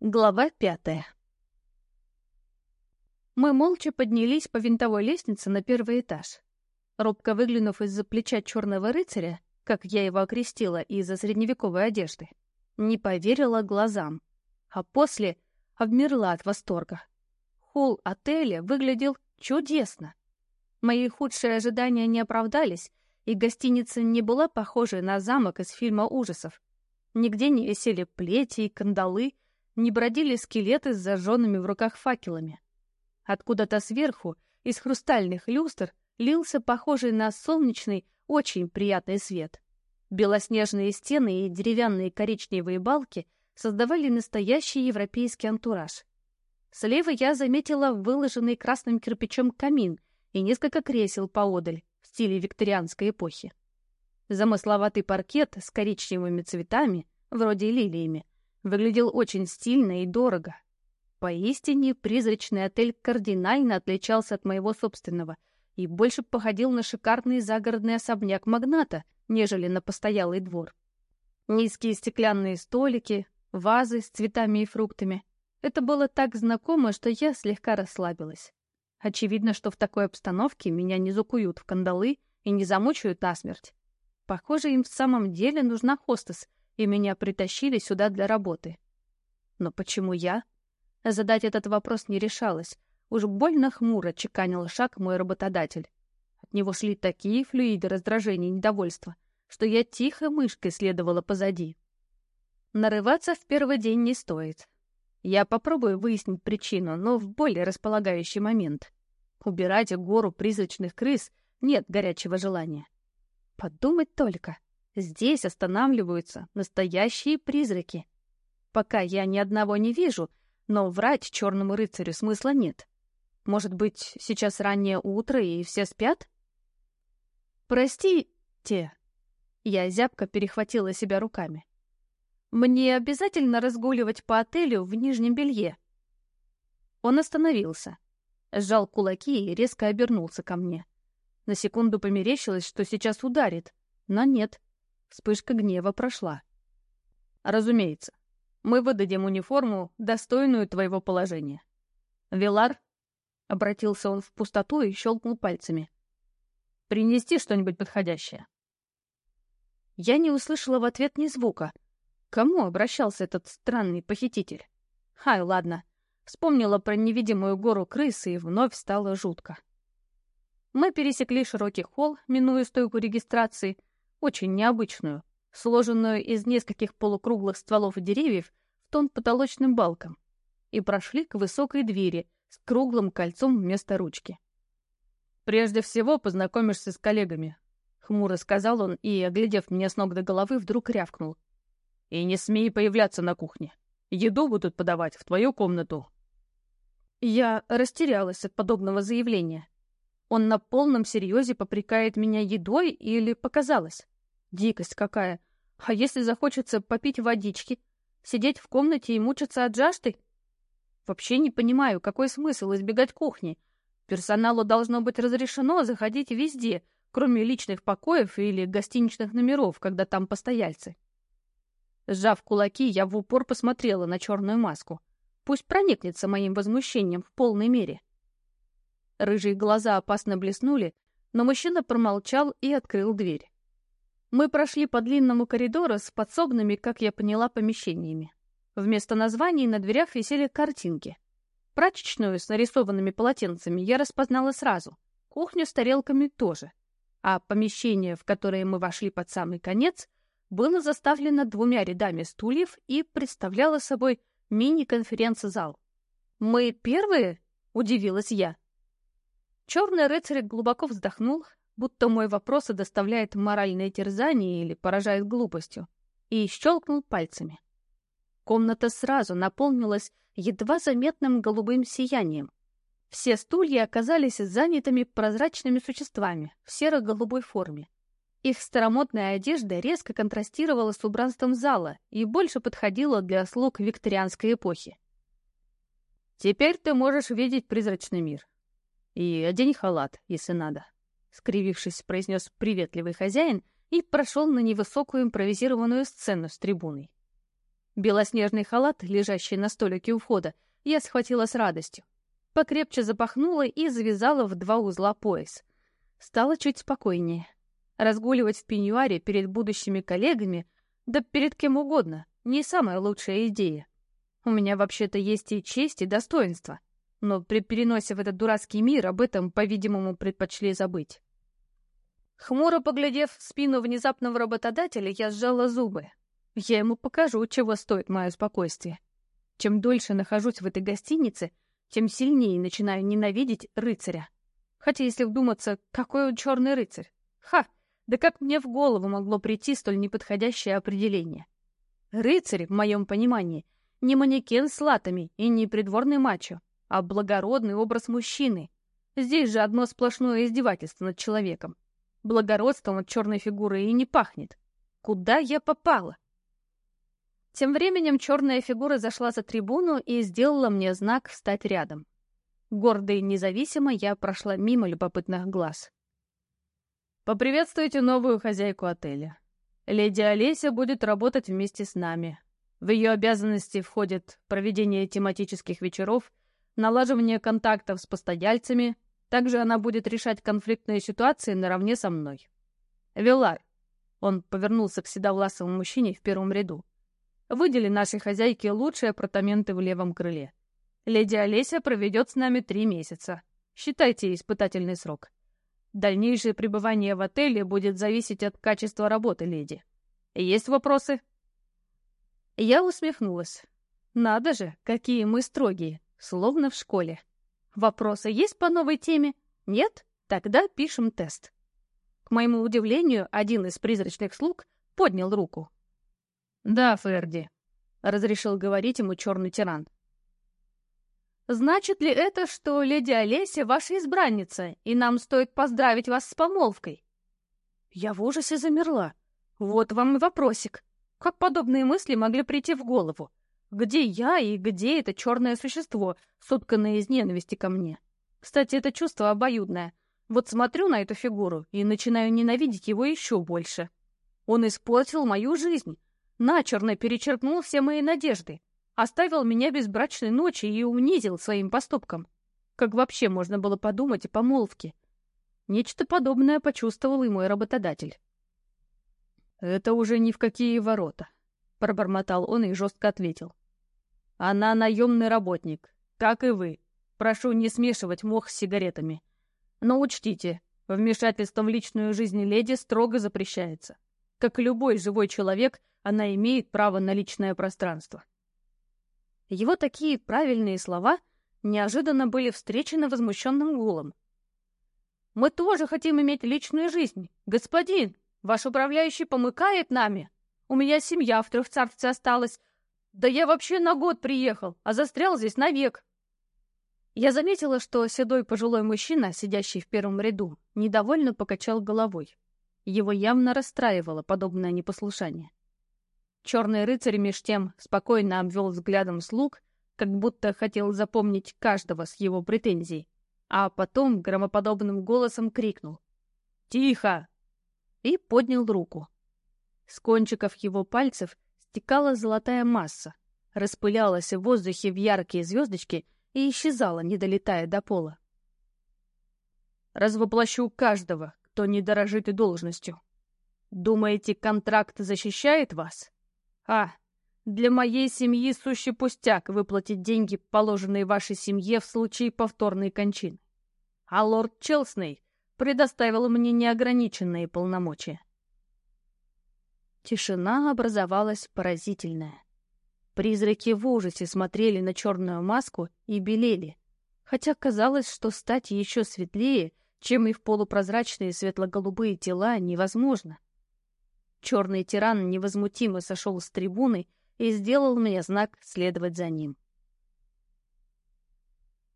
Глава пятая Мы молча поднялись по винтовой лестнице на первый этаж. Робко выглянув из-за плеча черного рыцаря, как я его окрестила из-за средневековой одежды, не поверила глазам, а после обмерла от восторга. Холл отеля выглядел чудесно. Мои худшие ожидания не оправдались, и гостиница не была похожей на замок из фильма ужасов. Нигде не висели плети и кандалы — не бродили скелеты с зажженными в руках факелами. Откуда-то сверху, из хрустальных люстр, лился похожий на солнечный, очень приятный свет. Белоснежные стены и деревянные коричневые балки создавали настоящий европейский антураж. Слева я заметила выложенный красным кирпичом камин и несколько кресел поодаль в стиле викторианской эпохи. Замысловатый паркет с коричневыми цветами, вроде лилиями, Выглядел очень стильно и дорого. Поистине, призрачный отель кардинально отличался от моего собственного и больше походил на шикарный загородный особняк магната, нежели на постоялый двор. Низкие стеклянные столики, вазы с цветами и фруктами. Это было так знакомо, что я слегка расслабилась. Очевидно, что в такой обстановке меня не закуют в кандалы и не замучают насмерть. Похоже, им в самом деле нужна хостес, и меня притащили сюда для работы. Но почему я? Задать этот вопрос не решалась. Уж больно хмуро чеканил шаг мой работодатель. От него шли такие флюиды раздражения и недовольства, что я тихо мышкой следовала позади. Нарываться в первый день не стоит. Я попробую выяснить причину, но в более располагающий момент. Убирать гору призрачных крыс нет горячего желания. Подумать только. Здесь останавливаются настоящие призраки. Пока я ни одного не вижу, но врать черному рыцарю смысла нет. Может быть, сейчас раннее утро и все спят? Простите. Я зябко перехватила себя руками. Мне обязательно разгуливать по отелю в нижнем белье. Он остановился, сжал кулаки и резко обернулся ко мне. На секунду померещилось, что сейчас ударит, но нет. Вспышка гнева прошла. «Разумеется, мы выдадим униформу, достойную твоего положения. Вилар?» — обратился он в пустоту и щелкнул пальцами. «Принести что-нибудь подходящее?» Я не услышала в ответ ни звука. Кому обращался этот странный похититель? Хай, ладно. Вспомнила про невидимую гору крысы и вновь стало жутко. Мы пересекли широкий холл, минуя стойку регистрации, очень необычную, сложенную из нескольких полукруглых стволов деревьев в тон потолочным балкам, и прошли к высокой двери с круглым кольцом вместо ручки. «Прежде всего познакомишься с коллегами», — хмуро сказал он и, оглядев меня с ног до головы, вдруг рявкнул. «И не смей появляться на кухне. Еду будут подавать в твою комнату». Я растерялась от подобного заявления. Он на полном серьезе попрекает меня едой или показалось? Дикость какая! А если захочется попить водички, сидеть в комнате и мучиться от жажды? Вообще не понимаю, какой смысл избегать кухни. Персоналу должно быть разрешено заходить везде, кроме личных покоев или гостиничных номеров, когда там постояльцы. Сжав кулаки, я в упор посмотрела на черную маску. Пусть проникнется моим возмущением в полной мере. Рыжие глаза опасно блеснули, но мужчина промолчал и открыл дверь. Мы прошли по длинному коридору с подсобными, как я поняла, помещениями. Вместо названий на дверях висели картинки. Прачечную с нарисованными полотенцами я распознала сразу. Кухню с тарелками тоже. А помещение, в которое мы вошли под самый конец, было заставлено двумя рядами стульев и представляло собой мини-конференц-зал. «Мы первые?» — удивилась я. Черный рыцарь глубоко вздохнул, будто мой вопрос доставляет моральное терзание или поражает глупостью, и щелкнул пальцами. Комната сразу наполнилась едва заметным голубым сиянием. Все стулья оказались занятыми прозрачными существами в серо-голубой форме. Их старомодная одежда резко контрастировала с убранством зала и больше подходила для слуг викторианской эпохи. «Теперь ты можешь видеть призрачный мир», и одень халат, если надо», — скривившись, произнес приветливый хозяин и прошел на невысокую импровизированную сцену с трибуной. Белоснежный халат, лежащий на столике у входа, я схватила с радостью. Покрепче запахнула и завязала в два узла пояс. Стало чуть спокойнее. Разгуливать в пеньюаре перед будущими коллегами, да перед кем угодно, не самая лучшая идея. У меня вообще-то есть и честь, и достоинство. Но при переносе в этот дурацкий мир об этом, по-видимому, предпочли забыть. Хмуро поглядев в спину внезапного работодателя, я сжала зубы. Я ему покажу, чего стоит мое спокойствие. Чем дольше нахожусь в этой гостинице, тем сильнее начинаю ненавидеть рыцаря. Хотя, если вдуматься, какой он черный рыцарь? Ха! Да как мне в голову могло прийти столь неподходящее определение? Рыцарь, в моем понимании, не манекен с латами и не придворный мачо, а благородный образ мужчины. Здесь же одно сплошное издевательство над человеком. Благородством от черной фигуры и не пахнет. Куда я попала? Тем временем черная фигура зашла за трибуну и сделала мне знак встать рядом. Гордо и независимо я прошла мимо любопытных глаз. «Поприветствуйте новую хозяйку отеля. Леди Олеся будет работать вместе с нами. В ее обязанности входит проведение тематических вечеров, налаживание контактов с постояльцами, также она будет решать конфликтные ситуации наравне со мной. Вилар, он повернулся к седовласому мужчине в первом ряду. Выдели нашей хозяйке лучшие апартаменты в левом крыле. Леди Олеся проведет с нами три месяца. Считайте испытательный срок. Дальнейшее пребывание в отеле будет зависеть от качества работы леди. Есть вопросы?» Я усмехнулась. «Надо же, какие мы строгие, словно в школе. Вопросы есть по новой теме? Нет? Тогда пишем тест». К моему удивлению, один из призрачных слуг поднял руку. «Да, Ферди», — разрешил говорить ему черный тиран. «Значит ли это, что леди Олеся ваша избранница, и нам стоит поздравить вас с помолвкой?» Я в ужасе замерла. Вот вам и вопросик. Как подобные мысли могли прийти в голову? Где я и где это черное существо, сотканное из ненависти ко мне? Кстати, это чувство обоюдное. Вот смотрю на эту фигуру и начинаю ненавидеть его еще больше. Он испортил мою жизнь, начерно перечеркнул все мои надежды, оставил меня без брачной ночи и унизил своим поступком. Как вообще можно было подумать о помолвке? Нечто подобное почувствовал и мой работодатель. «Это уже ни в какие ворота», — пробормотал он и жестко ответил. «Она наемный работник, как и вы. Прошу не смешивать мох с сигаретами. Но учтите, вмешательство в личную жизнь леди строго запрещается. Как любой живой человек, она имеет право на личное пространство. Его такие правильные слова неожиданно были встречены возмущенным гулом. «Мы тоже хотим иметь личную жизнь. Господин, ваш управляющий помыкает нами. У меня семья в трехцарстве осталась. Да я вообще на год приехал, а застрял здесь навек». Я заметила, что седой пожилой мужчина, сидящий в первом ряду, недовольно покачал головой. Его явно расстраивало подобное непослушание. Черный рыцарь меж тем спокойно обвел взглядом слуг, как будто хотел запомнить каждого с его претензий, а потом громоподобным голосом крикнул «Тихо!» и поднял руку. С кончиков его пальцев стекала золотая масса, распылялась в воздухе в яркие звездочки и исчезала, не долетая до пола. «Развоплощу каждого, кто не дорожит должностью. Думаете, контракт защищает вас?» А, для моей семьи сущий пустяк выплатить деньги, положенные вашей семье в случае повторной кончины. А лорд Челсней предоставил мне неограниченные полномочия. Тишина образовалась поразительная. Призраки в ужасе смотрели на черную маску и белели, хотя казалось, что стать еще светлее, чем их полупрозрачные светло-голубые тела, невозможно. Черный тиран невозмутимо сошел с трибуны и сделал мне знак следовать за ним.